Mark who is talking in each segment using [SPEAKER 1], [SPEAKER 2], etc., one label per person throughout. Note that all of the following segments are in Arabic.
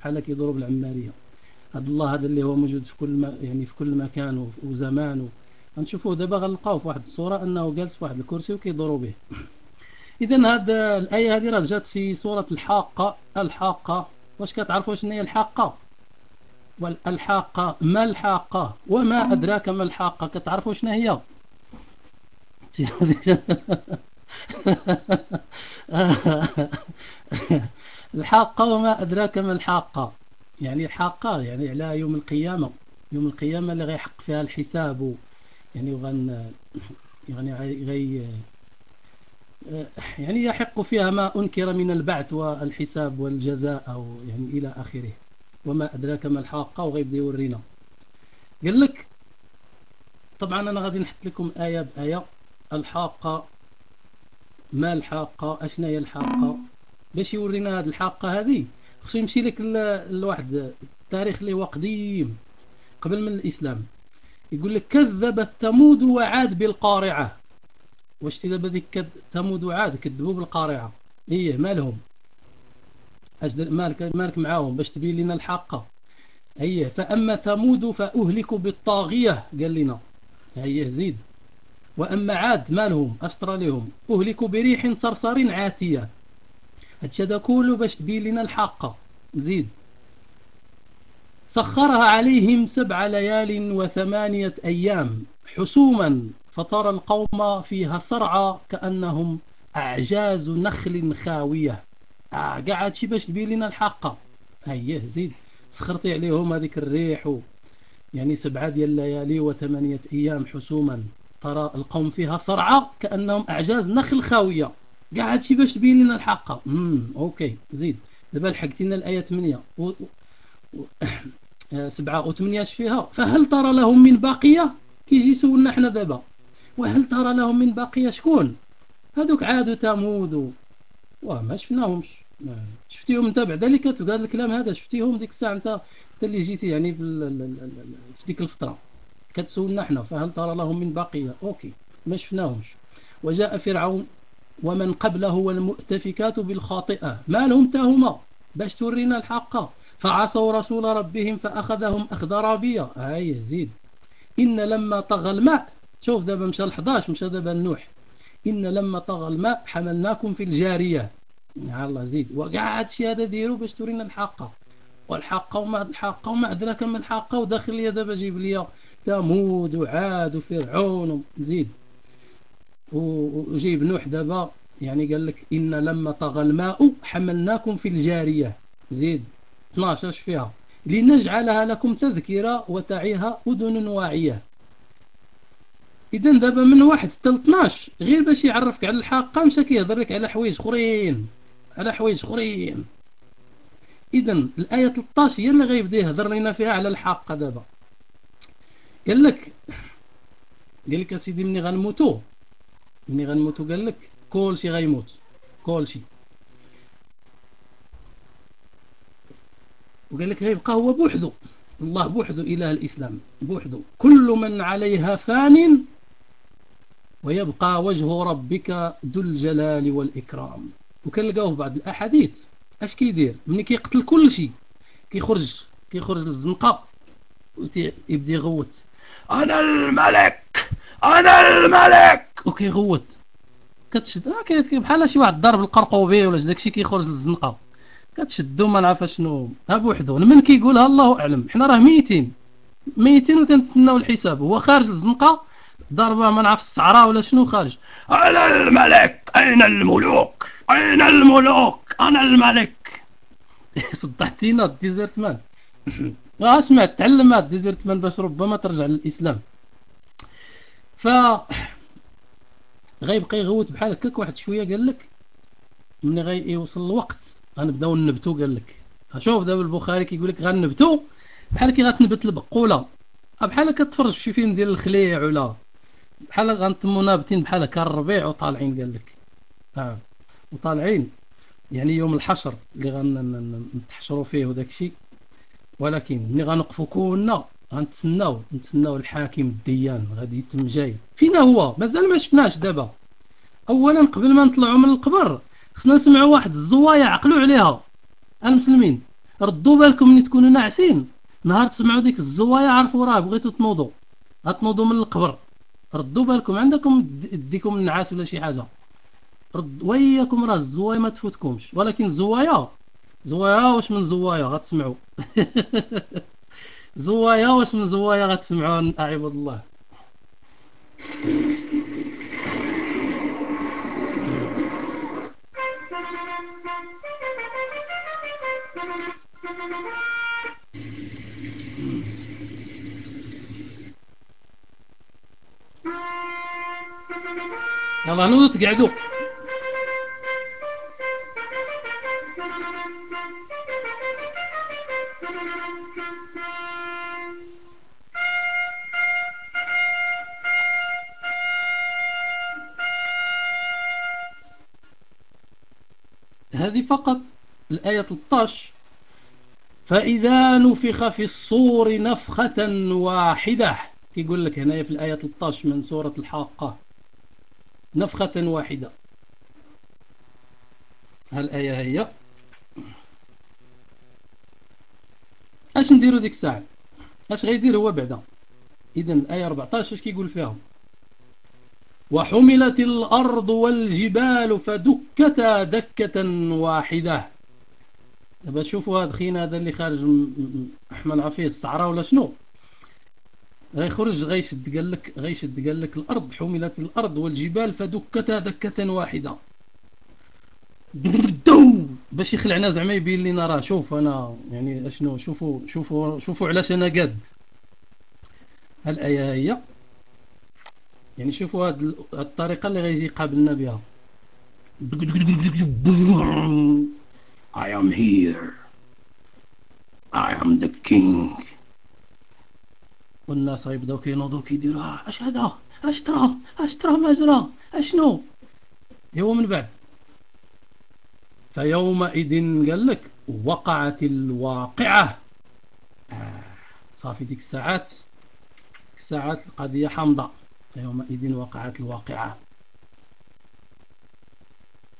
[SPEAKER 1] بحال كيضرب العمارية. هذا الله هذا اللي هو موجود في كل ما يعني في كل مكان وزمان غنشوفوه. دابا غنلقاوه في واحد الصورة أنه جالس في واحد الكرسي وكيضروا به. اذا هذا الآية هذه راه جات في سورة الحاقة. الحاقة. واش كتعرفوا شنو هي الحاقة؟ والحاقه ما الحاقة؟ وما أدراك ما الحاقة؟ كتعرفوا شنو هي؟ الحاقة وما أدراك ما الحاقة. يعني الحاقة يعني على يوم القيامة. يوم القيامة اللي غيحق فيها الحساب. يعني وغن يعني غي يعني يحق فيها ما أنكر من البعث والحساب والجزاء أو يعني إلى آخره. وما أدراك ما الحاقة وغيبدا يورينا قال لك طبعا أنا غادي نحط لكم آية بآية. الحاقة ما الحاقة أشنا هي الحاقة باش يورينا هذه الحاقة هذه؟ خصو يمشي لك لواحد التاريخ اللي هو قديم قبل من الإسلام. يقول لك كذبت ثمود وعاد بالقارعة. واش دابا ديك ثمود وعاد كذبوا بالقارعة؟ إيه مالهم؟ أش مالك مالك معاهم؟ باش تبين لنا الحقة إيه فأما ثمود فأهلكوا بالطاغية. قال لنا. إيه زيد. وأما عاد مالهم أشطر لهم بريح صرصر عاتية. هادشي هذا كله باش تبين لنا الحقة زيد. سخرها عليهم سبع ليال وثمانية أيام. حسوما فترى القوم فيها صرعى كأنهم أعجاز نخل خاوية. آه قاعد شي باش تبين لنا الحقة هيه زيد. سخرتي عليهم هذيك الريح. يعني سبعة ديال الليالي وثمانية أيام حسوما ترى القوم فيها صرعى كأنهم أعجاز نخل خاوية. قاعد شي باش تبين لنا الحقة امم أوكي زيد. دابا لحقتينا الآية 8 و... و... سبعة وثمانية فيها؟ فهل ترى لهم من باقية؟ كيجي يسولنا حنا دابا. وهل ترى لهم من باقية شكون؟ هذوك عاد وثمود وما شفناهمش. شفتيهم انت بعد ذلك؟ هذا الكلام هذا شفتيهم ديك الساعة انت انت اللي جيتي يعني في, في ديك الفترة. كتسولنا حنا فهل ترى لهم من باقيه أوكي ما شفناهمش. وجاء فرعون ومن قبله والمؤتفكات بالخاطئة. ما لهم تاهما باش تورينا الحق. فعصوا رسول ربهم فأخذهم أخذ رابيه هاي زيد إن لما طغى الماء شوف دابا مشى ل 11 مشى دابا لنوح. إن لما طغى الماء حملناكم في الجارية. الله زيد. وقع هادشي هذا ديرو باش تورينا الحاقة والحاقة وما الحاقة وما أدراك ما الحاقة وداخل لي دابا جيب لي ثمود وعاد وفرعون زيد وجيب نوح دابا يعني قال لك إن لما طغى الماء حملناكم في الجارية. زيد 12 فيها؟ لنجعلها لكم تذكرة وتعيها أذن واعية. اذا دابا من واحد حتى 12 غير باش يعرفك على الحاقه مشى كيهضر لك على حوايج أخرين. على حوايج أخرين. اذا الآية 13 هي اللي غيبدا يهضر لنا فيها على الحاقه دابا. قال لك قال لك اسيدي ملي غنموتو. ملي غنموتو قال لك كلشي غيموت كلشي وقال لك غيبقى هو بوحدو. الله بوحدو إله الإسلام بوحدو. كل من عليها فان ويبقى وجه ربك ذو الجلال والإكرام. وكنلقاوه بعض الأحاديث. أش كيدير؟ ملي كيقتل كل شيء كيخرج كيخرج للزنقة ويبدا يغوت. أنا الملك! أنا الملك! وكيغوت كتشد. آه، بحال شي واحد ضرب القرقوبي ولا داكشي كيخرج للزنقة. كتشدو ما نعرف شنو ها بوحدو. من كيقولها الله أعلم. حنا راه ميتين. ميتين وتنتسناو الحساب. هو خارج الزنقه ضربة ما نعرف الصحراء ولا شنو خارج. أنا الملك! أين الملوك؟ أين الملوك؟ أنا الملك! صدعتينا الديزرت مان اسمع تعلم هاد الديزرت مان باش ربما ترجع للإسلام. ف غيبقى يغوت بحال هكاك واحد شوية قال لك ملي غيوصل الوقت غنبداو نبتو قال لك. شوف دابا البخاري كيقول لك غنبتو بحال كي غتنبت البقولة. بحال كتفرج في فيلم ديال الخليع ولا بحال غنتمو نابتين بحال هكا الربيع وطالعين قال لك. آه وطالعين. يعني يوم الحشر اللي غنتحشروا فيه وداك الشيء. ولكن ملي غنوقفوا كلنا غنتسناو نتسناو الحاكم الديان غادي يتم جاي. فينا هو؟ مازال ما شفناش دابا. اولا قبل ما نطلعوا من القبر خصنا نسمعوا واحد الزوايا عقلوا عليها. المسلمين ردوا بالكم ملي تكونوا ناعسين. نهار تسمعوا ديك الزوايا عرفوا راه بغيتوا تنوضوا غتنوضوا من القبر. ردوا بالكم عندكم ديكم النعاس ولا شي حاجة. رد وياكم راه الزوايا ما تفوتكمش. ولكن الزوايا زوايا واش من زوايا غتسمعوا زوايا واش من زوايا غتسمعوا عباد الله يلا نوض تقعدوا هذه فقط الآية 13 فإذا نفخ في الصور نفخة واحدة يقول لك هنا في الآية 13 من سورة الحاقة. نفخة واحدة. هالآية هي. أش نديرو ديك الساعة؟ أش غيدير هو بعدا؟ اذا الآية 14 أش كيقول فيها؟ وحملت الأرض والجبال فدكتا دكة واحدة. دابا شوفوا هذا خينا هذا اللي خارج ما نعرف فيه الصحراء ولا شنو؟ غيخرج غيشد قال لك غيشد قال لك الأرض حملت الأرض والجبال فدكتا دكة واحدة. دو باش يخلعنا زعما يبين لنا راه. شوف أنا يعني أشنو شوفوا شوفوا شوفوا علاش أنا قاد. الايه هي يعني شوفوا هاد الطريقة اللي غيجي يقابلنا بها. I am here. I am the king. والناس غيبداو كينوضوا كيديروا آه، أش هذا؟ أش ترى؟ أش ترى ما جرى أشنو؟ هو من بعد. فيومئذ قال لك وقعت الواقعة. آه صافي ديك الساعات الساعات القضية حامضة. فيومئذ وقعت الواقعة.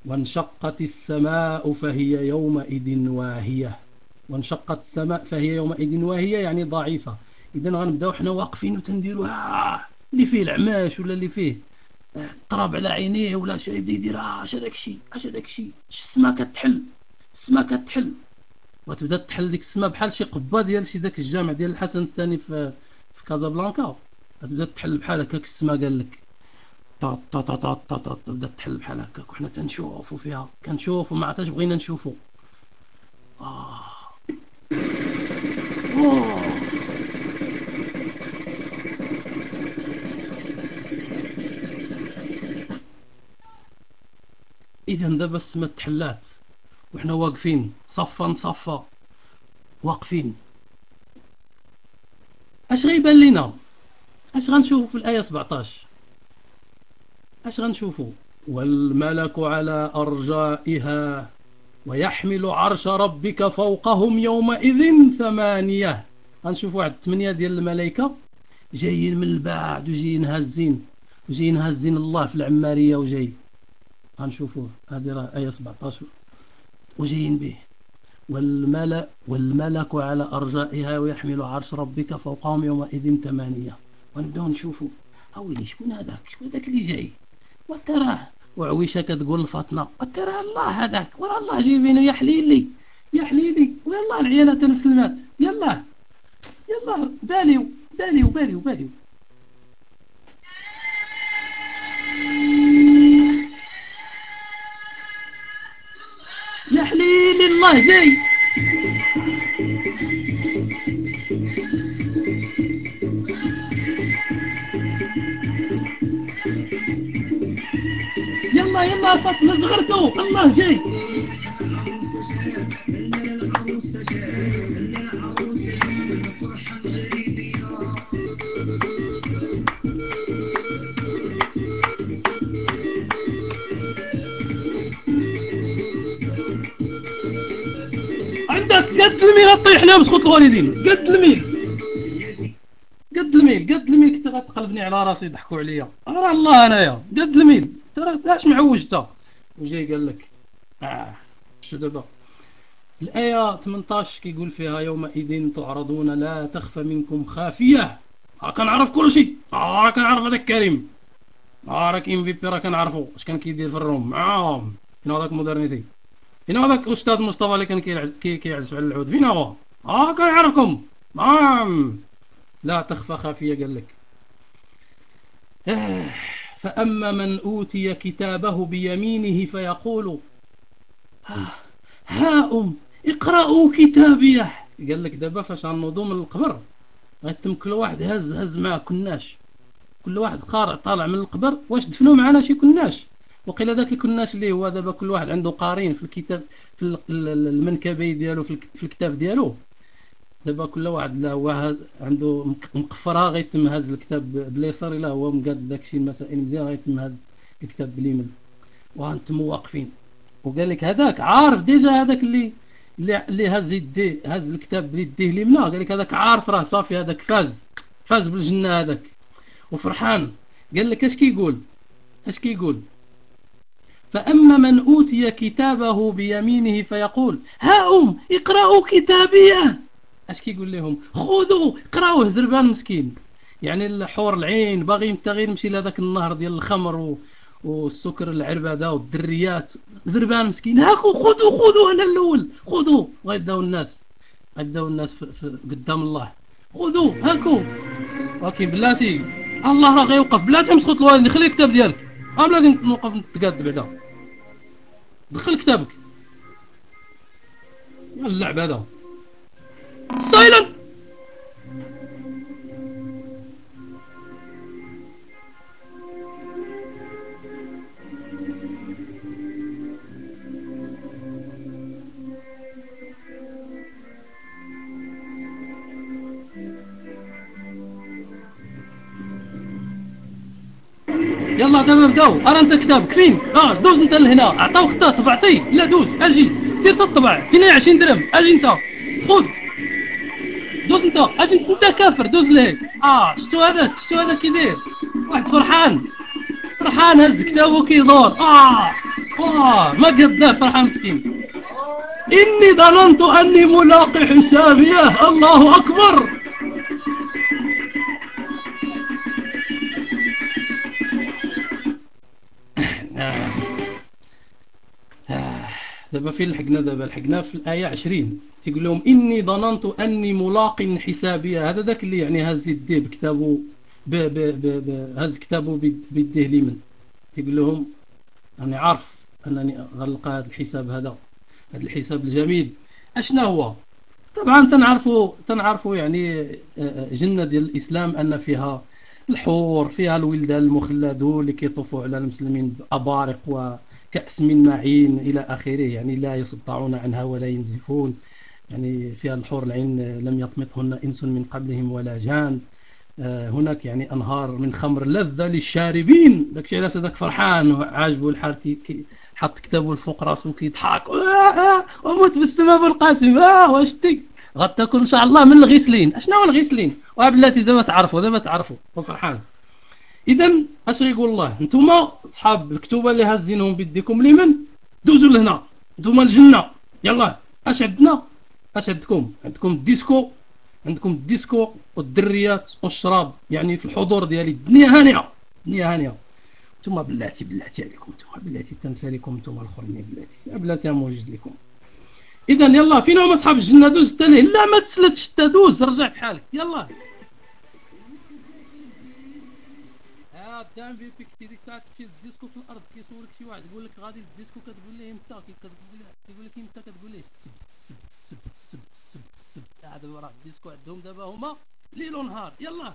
[SPEAKER 1] وانشقت السماء فهي يومئذ واهية. وانشقت السماء فهي يومئذ واهية يعني ضعيفة. اذا غنبدأو حنا واقفين وتنديروا آه اللي فيه العماش ولا اللي فيه طراب على عينيه ولا شي يبدأ يدير آه أش هذاك الشيء أش هذاك الشيء السما كتحل السما كتحل. وتبدأ تحل ديك السما بحال شي قبة ديال شي داك الجامع ديال الحسن الثاني في في كازابلانكا. تبدأ تحل بحال هكاك السما قال لك طا طا طا طا طا تبدأ تحل بحال هكاك وحنا تنشوفوا فيها. كنشوفوا ما عرفتش بغينا نشوفوا آه. أوه. اذا دابا السما تحلات وحنا واقفين صفا صفا واقفين. أش غيبان لينا؟ اش غنشوفوا في الآية 17 اش غنشوفوا والملك على أرجائها ويحمل عرش ربك فوقهم يومئذ ثمانية. غنشوفوا واحد ثمانية ديال الملائكة. جايين من البعد وجايين هازين وجايين هازين الله في العمارية وجاي غنشوفوه هذه راه آية 17 وجايين به. والملأ والملك على أرجائها ويحمل عرش ربك فوقهم يومئذ ثمانية. ونبداو نشوفوا أويلي شكون هذاك؟ شكون هذاك اللي جاي؟ وتراه وعويشة كتقول لفاطمة وترى الله هذاك ورا الله جايبينه يا حليلي يا حليلي ويلا العيالات المسلمات يلا يلا باليو باليو باليو باليو يا حليل الله جاي. يلا يلا فاطمة صغرتو الله جاي. قد الميل طيح لها بسخوت الوالدين قد الميل. قد الميل قد الميل. كنت غتقلبني على راسي يضحكوا عليا. راه الله أنايا. قد الميل. ترى اش معوج انت وجاي قال لك آه شو دابا الآية 18 كيقول فيها يومئذ تعرضون لا تخفى منكم خافية. راه كنعرف كل شيء. راه كنعرف هذاك كريم. راك MVP راه كنعرفو اش كان كيدير في الروم؟ معاهم فين هذاك مودرنيتي؟ فين هذاك الاستاذ مصطفى اللي كان كيعزف على العود؟ فين هو؟ آه كنعرفكم نعم. لا تخفى خافية قال لك. آه، فأما من أوتي كتابه بيمينه فيقول ها أم اقرأوا كتابيه قال لك دابا فاش غنوضو من القبر غيتم كل واحد هز هز معاه كناش. كل واحد قارع طالع من القبر واش دفنوا معنا شي كناش. وقيل ذاك الكناش اللي هو دابا كل واحد عنده قارين في الكتاب في المنكبي ديالو في الكتاب ديالو. دابا كل واحد لا هو عنده مقفرها غيتم هز الكتاب باليسار الا هو مقاد داكشي المسائل مزيان غيتم هز الكتاب باليمين وأنتم واقفين. وقال لك هذاك عارف ديجا هذاك اللي اللي هز يديه هز الكتاب بيديه اليمنى. قال لك هذاك عارف راه صافي هذاك فاز. فاز بالجنة هذاك. وفرحان. قال لك اش كيقول؟ اش كيقول؟ فأما من أوتي كتابه بيمينه فيقول ها أم اقرأوا كتابية. اش كيقول لهم؟ خذوا اقراوه زربان مسكين. يعني الحور العين باغي انت غير يمشي لهذاك النهر ديال الخمر و... والسكر العربده والدريات. زربان مسكين. هاكو خذوا خذوا أنا الأول. خذوا غيبداو الناس. غيبداو الناس في... في... قدام الله. خذوا هاكو. ولكن بلاتي الله راه غيوقف بلاتي مسخوط الوالد خلي الكتاب ديالك. آه بلاتي نوقف نتقاد بعدا. دخل كتابك. اللعب هذا. silent يلا دابا بداو أرى أنت كتابك. فين؟ آه دوز أنت لهنا. عطاوك انت طبعتي لا دوز. أجي. سير تطبع. فين 20 درهم. أجي أنت. خذ. دوز انت أجي انت كافر دوز لهيك آه شتو هذاك شتو هذاك كيدير واحد فرحان. فرحان هز كتابه كيدور آه آه ما قداه فرحان مسكين. إني ظننت أني ملاقي حسابيه الله أكبر. دابا فين لحقنا دابا؟ لحقنا في الآية 20 تيقول لهم إني ظننت أني ملاق حسابية هذا ذاك اللي يعني هز يديه بكتابه ب ب ب ب هز كتابه بيديه اليمن. تيقول لهم أنا عارف أنني غنلقى هذا الحساب هذا هذا الحساب الجميل. أشنا هو؟ طبعا تنعرفوا تنعرفوا يعني آه، آه، جنة ديال الإسلام أن فيها الحور فيها الولدان المخلدون اللي كيطوفوا على المسلمين بأبارق و كأس من معين إلى آخره يعني لا يصدعون عنها ولا ينزفون. يعني فيها الحور العين لم يطمطهن إنس من قبلهم ولا جان. آه، هناك يعني أنهار من خمر لذة للشاربين. داك الشيء علاش هذاك فرحان وعاجبه الحال كي حط كتابه الفوق راسه كيضحك وموت بالسما بالقاسم آه واش تي إن شاء الله من الغسلين. أشنو هو الغسلين؟ وبلاتي دابا تعرفوا دابا تعرفوا وفرحان اذا اش يقول الله نتوما صحاب الكتوبة اللي هازينهم بيديكم اليمن دوزوا لهنا. نتوما الجنة. يلا اش عندنا اش عندكم عندكم الديسكو عندكم الديسكو والدريات والشراب. يعني في الحضور ديالي. الدنيا هانية. الدنيا هانية. نتوما بلاتي بلاتي عليكم. نتوما بلاتي تنسى لكم نتوما الاخرين بلاتي. بلاتي موجد لكم. اذا يلا فين هما أصحاب الجنة. دوز الثاني لا ما تسلتش. دوز. رجع بحالك. يلا. دائما في بيك ديك الساعة تمشي للديسكو في الأرض كيصورك شي واحد يقول لك غادي للديسكو كتقول ليه كتقول كيقول لك أنت كتقول ليه السبت السبت السبت السبت السبت السبت راه الديسكو عندهم دابا هما ليل ونهار يلا.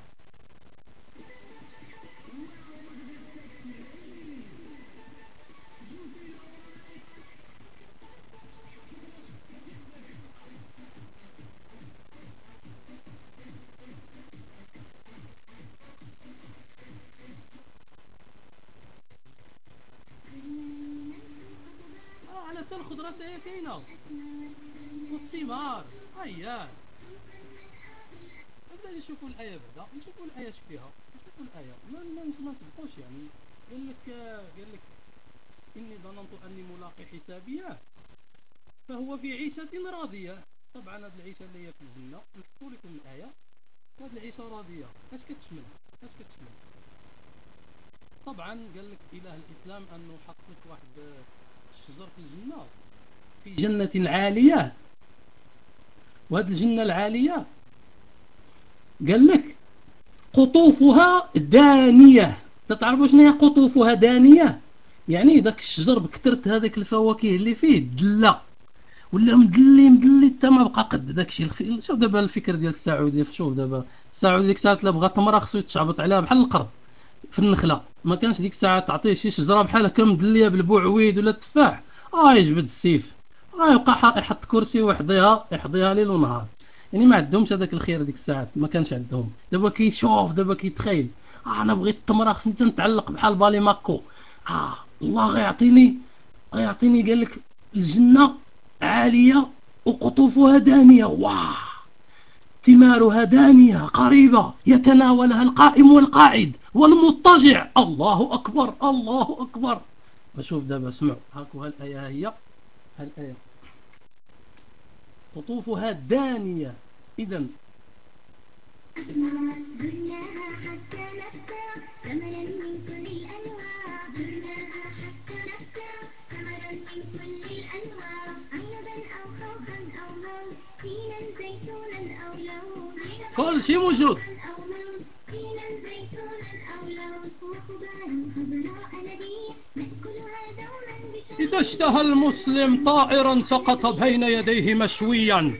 [SPEAKER 1] الخضرات هي كاينة والثمار. هيا نبدا نشوفوا الايه بعدا. نشوفوا الايه اش فيها. نشوفوا الايه ما ما يعني. قال لك قال لك إني ظننت أني ملاقي حسابيه فهو في عيشة راضية. طبعا هذه العيشة اللي هي في الجنة نحكوا لكم الآية. هذه العيشة راضية. اش كتشمل؟ اش كتشمل؟ طبعا قال لك إله الإسلام أنه حط لك واحد الشجر في الجنة. في جنة عالية وهذه الجنة العالية قال لك قطوفها دانية. تتعرفوا شنو هي قطوفها دانية؟ يعني ذاك الشجر بكثرت هذاك الفواكه اللي فيه دلا ولا مدلي مدلي حتى ما بقى قد. داك الشيء شوف دابا الفكر ديال السعوديه شوف دابا السعودي ديك الساعة لا بغى تمره خصو يتشعبط عليها بحال القرد في النخلة. ما كانش ديك الساعة تعطيه شي شجرة بحال هكا مدليه بالبوعويد ولا التفاح آه يجبد السيف. آه يبقى يحط كرسي ويحضيها يحضيها ليل ونهار. يعني ما عندهمش هذاك الخير ديك الساعات ما كانش عندهم. دابا كيشوف دابا كيتخيل. آه أنا بغيت التمره خصني نتعلق بحال بالي ماكو. آه الله غيعطيني غيعطيني قال لك الجنة عالية وقطوفها دانية. واه ثمارها دانية قريبة يتناولها القائم والقاعد والمضطجع. الله أكبر الله أكبر. بشوف دابا اسمعوا. هاكو هالايه هي هالايه قطوفها دانية. اذا زرناها حتى نبكى ثمرا من كل الأنواع زرناها حتى نبكى ثمرا من كل الأنواع عنبا أو خوخا أو موز تينا زيتونا أو لوز كل شيء موجود. أو موز تينا زيتونا أو لوز وخضارا خضراء نبيع نأكلها بشيء إذا اشتهى المسلم طائرا سقط بين يديه مشويا.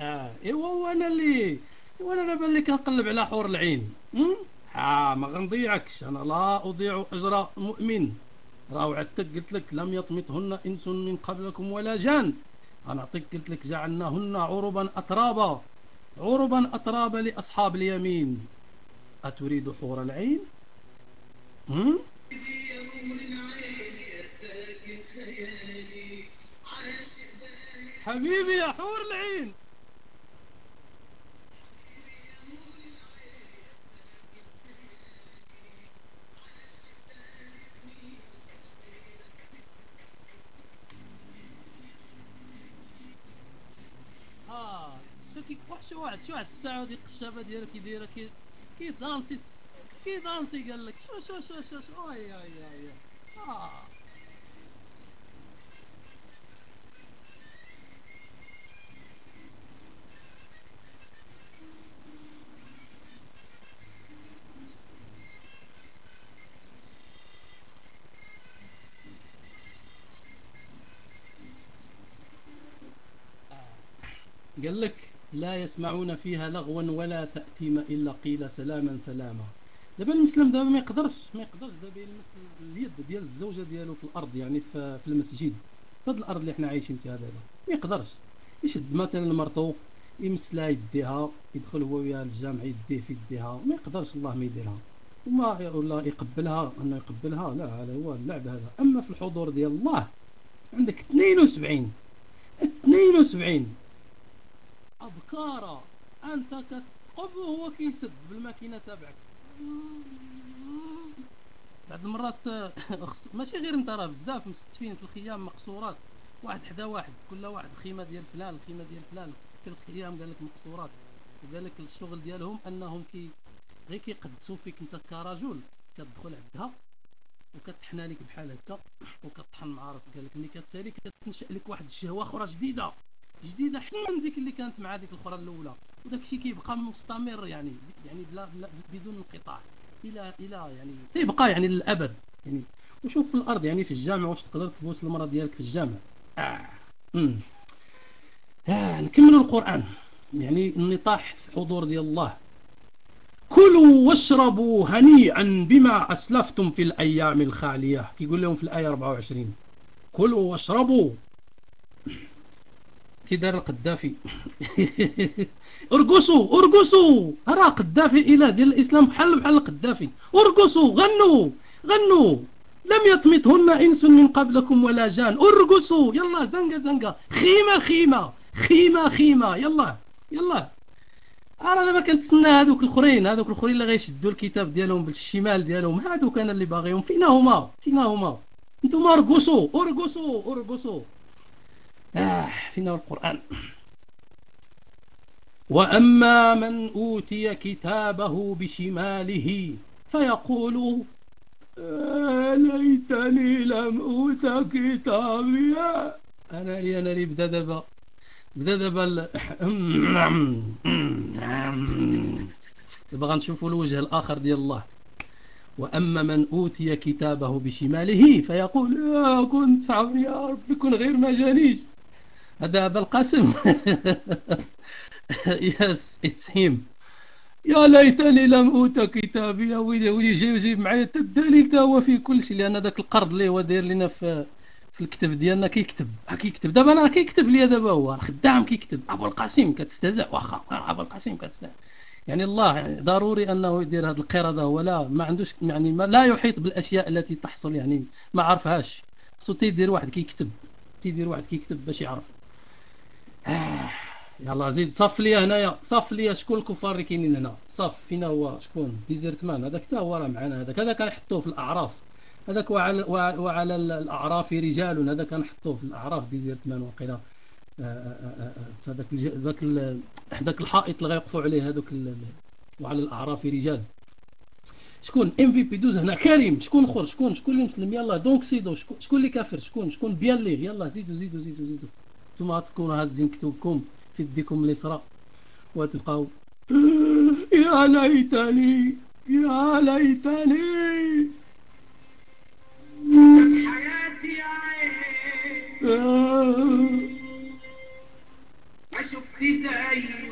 [SPEAKER 1] آه ايوا وأنا اللي وأنا دابا اللي كنقلب على حور العين. آه ما غنضيعكش. أنا لا أضيع أجر مؤمن. راه وعدتك قلت لك لم يطمثهن إنس من قبلكم ولا جان. أنا عطيك قلت لك جعلناهن عربا اترابا. عربا اترابا لأصحاب اليمين. أتريد حور العين؟ هم؟ حبيبي يا حور العين. آه شو كي شو واحد شو واحد السعودي القشابه ديالو كي دايره كي كي دانسي كي دانسي قال لك شو شو شو شو شو اي اي اي آه. قال لك لا يسمعون فيها لغوا ولا تأثيم إلا قيل سلاما سلاما. دابا المسلم دابا ما يقدرش ما يقدرش دابا يلمس اليد ديال الزوجة ديالو في الأرض يعني في, في المسجد. في هذه الأرض اللي حنا عايشين فيها دابا. ما يقدرش. يشد مثلا مرتو يمس لها يديها يدخل هو وياها للجامع يديه في يديها. ما يقدرش الله ما يديرها. وما ولا يقبلها إنه يقبلها لا هذا هو اللعب هذا. أما في الحضور ديال الله عندك 72 72 أبكارا أنت كتقف وهو كيسد بالماكينة تبعك بعد المرات ماشي غير أنت راه بزاف مستفين في الخيام مقصورات. واحد حدا واحد كل واحد خيمة ديال فلان الخيمة ديال فلان. في الخيام قال لك مقصورات. وقال لك الشغل ديالهم أنهم كي غير كيقدسوا فيك أنت كرجل كتدخل عندها وكتحنا لك بحال هكا وكطحن مع راسك. قال لك ملي كتسالي كتنشأ لك واحد الشهوة أخرى جديدة. جديدة احسن من ديك اللي كانت مع ديك الاخرى الأولى. وداك الشيء كيبقى مستمر يعني يعني بلا, بلا بدون انقطاع. إلى إلى يعني تيبقى يعني للأبد. يعني وشوف في الأرض يعني في الجامع واش تقدر تبوس المرأة ديالك في الجامع. آه. آه. نكملوا القرآن. يعني النطاح في حضور ديال الله. كلوا واشربوا هنيئا بما أسلفتم في الأيام الخالية. كيقول لهم في الآية 24 كلوا واشربوا. كي دار القدافي أرقصوا أرقصوا. راه قدافي اله ديال الإسلام بحال بحال القدافي أرقصوا غنوا غنوا. لم يطمثهن إنس من قبلكم ولا جان. أرقصوا. يلا زنقة زنقة. خيمة خيمة. خيمة خيمة. يلا يلا. أنا دابا كنتسنى هذوك الأخرين هذوك الأخرين اللي غيشدوا الكتاب ديالهم بالشمال ديالهم هذوك أنا اللي باغيهم. فينا هما فينا هما انتوما أرقصوا أرقصوا أرقصوا. آه فينا القرآن. وأما من أوتي كتابه بشماله فيقول آه ليتني لم أوت كتابي. أنا لي أنا لي دابا بدا دابا دابا غنشوفوا الوجه الآخر ديال الله. وأما من أوتي كتابه بشماله فيقول يا كنت صعبني يا ربي كن غير ما جانيش. هذا ابا القاسم. yes it's him يا ليتني لم أوت كتابي. يا ويلي ويلي جاي يجيب معايا. الدليل تا هو في كل شيء لأن ذاك القرض اللي هو داير لنا في في الكتاب ديالنا كيكتب. كيكتب. دابا أنا كيكتب لي دابا هو. خدام كيكتب. أبو القاسم كتستهزئ واخا أبو القاسم كتستهزئ يعني الله يعني ضروري أنه يدير هذا القرده هو لا ما عندوش يعني ما لا يحيط بالأشياء التي تحصل. يعني ما عرفهاش. خصو تيدير واحد كيكتب. تيدير واحد كيكتب باش يعرف. آه. يلا زيد صف لي هنايا صف لي شكون الكفار اللي كاينين هنا. صف فينا هو شكون؟ Desert Man هذاك حتى هو راه معنا. هذاك هذا كنحطوه في الأعراف. هذاك وعلى, وعلى الأعراف رجال. هذا كنحطوه في الأعراف Desert Man وقيلا هذاك ذاك ذاك الحائط اللي غيوقفوا عليه هذوك وعلى الأعراف رجال. شكون؟ MVP دوز هنا. كريم شكون اخر شكون؟ شكون اللي مسلم؟ يلا دونك سيدو شكون اللي كافر؟ شكون؟ شكون بيان ليه يلا زيدوا زيدوا زيدوا زيدوا نتوما تكونوا هازين كتبكم في يدكم اليسرى. وتلقاو يا ليتني يا ليتني. حياتي يا عين. ما شفت زيه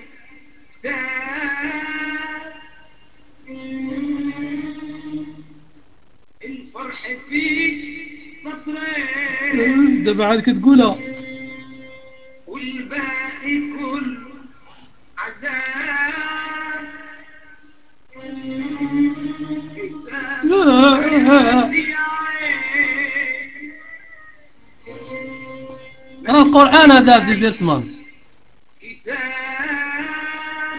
[SPEAKER 1] الفرح فيك سطرين دابا عاد كتقولها. عذاب. القرآن هذا ديزيرت مان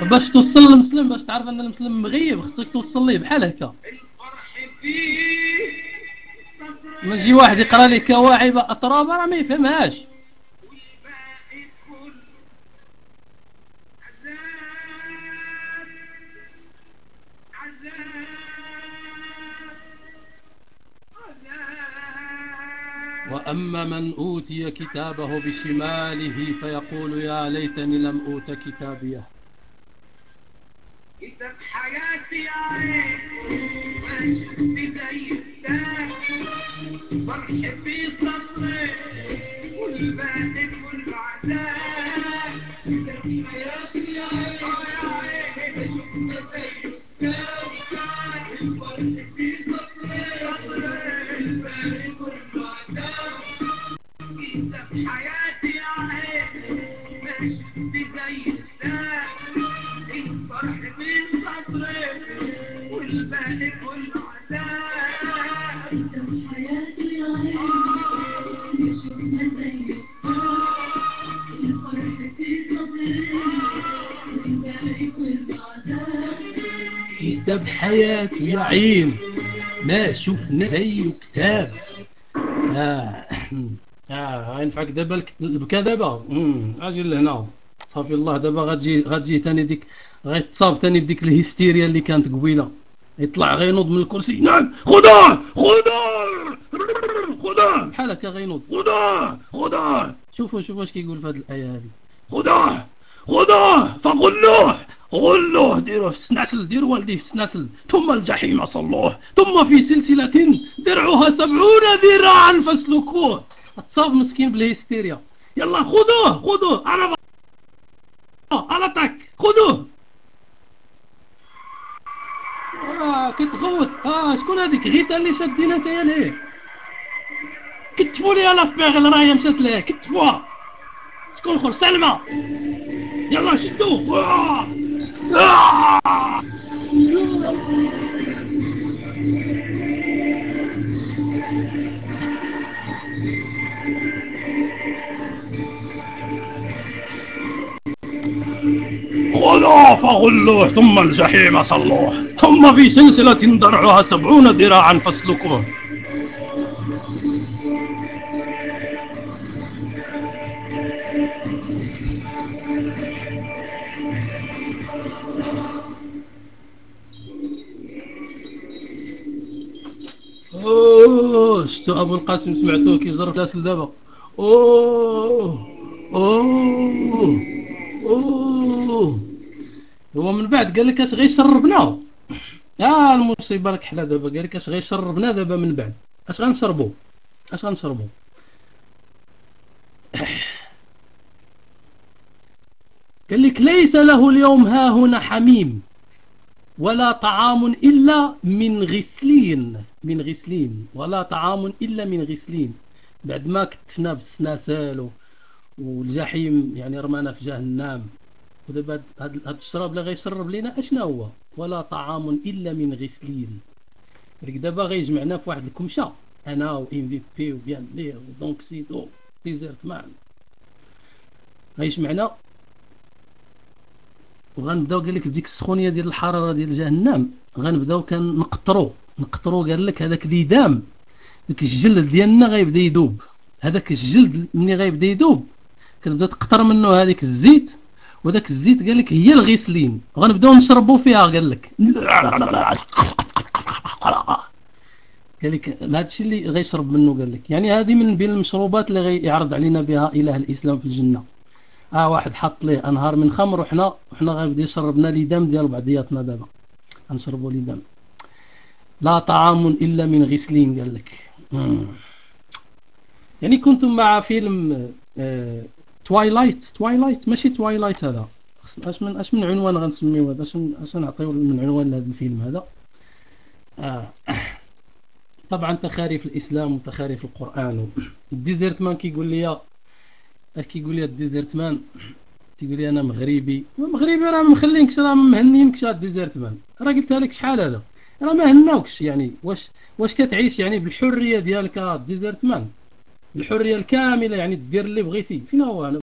[SPEAKER 1] باش توصل للمسلم باش تعرف أن المسلم مغيب خصك توصل ليه بحال هكا. ما يجي واحد يقرأ لك كواعب اطراب راه ما يفهمهاش. وأما من أوتي كتابه بشماله فيقول يا ليتني لم أوت كتابيه. كتاب حياتي يا شفت زي فرح في صدري والباقي كله عذاب كتاب حياتي يا عين ما شفت زي كتاب يا عين ما
[SPEAKER 2] شفنا
[SPEAKER 1] زيه كتاب. آه. آه غينفعك دابا البكا دابا. أجي لهنا. صافي الله دابا غتجي غتجي تاني ديك غيتصاب تاني بديك الهستيريا اللي كانت قبيلة. يطلع غينوض من الكرسي. نعم. خذوه خذوه خذوه بحال هكا غينوض خذوه خذوه شوفوا شوفوا اش كيقول في هذه الآية هذه خذوه خذوه فغلوه غلوه ديروه في السناسل ديروا والديه في السناسل ثم الجحيم صلوه. ثم في سلسلة درعها سبعون ذراعا فاسلكوه. تصاب مسكين بالهستيريا. يلا خذوه خذوه. على على طاك خذوه. آه كتغوت آه شكون هذيك؟ غيتا اللي شادين انت ليه؟ كتفوا لي لا بيغ راهي مشات ليه؟ كتفوها شكون آخر؟ سلمى. يلا شدوه. آه. خذوه فغلوه ثم الجحيم صلوه. ثم في سلسلة درعها سبعون ذراعا فاسلكوه. أبو القاسم سمعتوه كيجرب لاسل دابا أوه أوه أوه. هو من بعد قال لك اش غيشربنا آه المصيبه راك حلا دابا. قال لك اش غيشربنا دابا من بعد. اش غنشربو اش غنشربو قال لك ليس له اليوم ها هنا حميم. ولا طعام إلا من غسلين من غسلين. ولا طعام إلا من غسلين. بعد ما كتفنا بالسناسل والجحيم يعني رمانا في جهنم. ودابا هاد الشراب اللي غيشرب لينا أشنا هو؟ ولا طعام إلا من غسلين. ديك دابا غيجمعنا في واحد الكمشة. أنا و MVP وبيان لي ودونك سيدو Desert Man غيجمعنا. وغنبداو قال لك بديك السخونية ديال الحرارة ديال جهنم غنبداو كنقطرو نقطرو قال لك هذاك الإدام داك الجلد ديالنا غيبدا يذوب هذاك الجلد ملي غيبدا يذوب كتبدا تقطر منه هذيك الزيت وذاك الزيت قال لك هي الغيسلين غنبداو نشربوا فيها قال لك. قال لك هذا الشيء اللي غيشرب منه قال لك. يعني هذه من بين المشروبات اللي غيعرض علينا بها إله الإسلام في الجنة. آه واحد حط ليه أنهار من خمر وحنا وحنا غيبدا يشربنا ليدام ديال بعضياتنا دابا. غنشربوا ليدام لا طعام إلا من غسلين قال لك. يعني كنتم مع فيلم آه Twilight Twilight ماشي Twilight هذا. أش من أش من عنوان غنسميو هذا؟ أش أش نعطيو من عنوان لهذا الفيلم هذا؟ آه. طبعا تخاريف الإسلام وتخاريف القرآن. ال Desert Man كيقول لي كيقول لي ال Desert Man. تيقول لي أنا مغربي. مغربي راه مخلينكش راه ما مهنينكش هاد ال Desert Man. راه قلتها لك شحال هذا؟ راه ما هناوكش. يعني واش واش كتعيش يعني بالحرية ديالك ال Desert Man؟ الحرية الكاملة يعني دير اللي بغيتي. فين هو